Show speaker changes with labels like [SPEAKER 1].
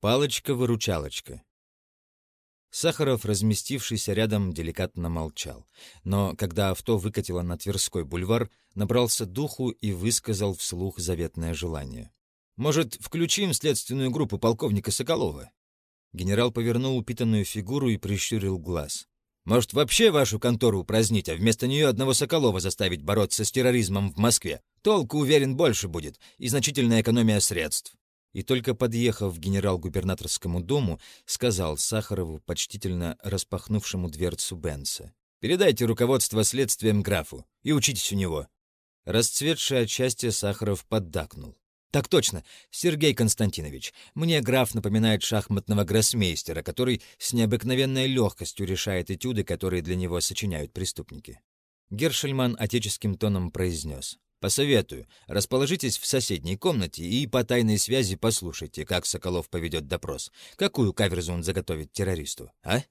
[SPEAKER 1] Палочка-выручалочка. Сахаров, разместившийся рядом, деликатно молчал. Но когда авто выкатило на Тверской бульвар, набрался духу и высказал вслух заветное желание. «Может, включим следственную группу полковника Соколова?» Генерал повернул упитанную фигуру и прищурил глаз. «Может, вообще вашу контору упразднить, а вместо нее одного Соколова заставить бороться с терроризмом в Москве? Толку, уверен, больше будет, и значительная экономия средств и только подъехав к генерал-губернаторскому дому, сказал Сахарову, почтительно распахнувшему дверцу Бенса. «Передайте руководство следствием графу и учитесь у него». Расцветший от счастья Сахаров поддакнул. «Так точно, Сергей Константинович. Мне граф напоминает шахматного гроссмейстера, который с необыкновенной легкостью решает этюды, которые для него сочиняют преступники». Гершельман отеческим тоном произнес. Посоветую, расположитесь в соседней комнате и по тайной связи послушайте, как Соколов поведет допрос. Какую каверзу он заготовит террористу, а?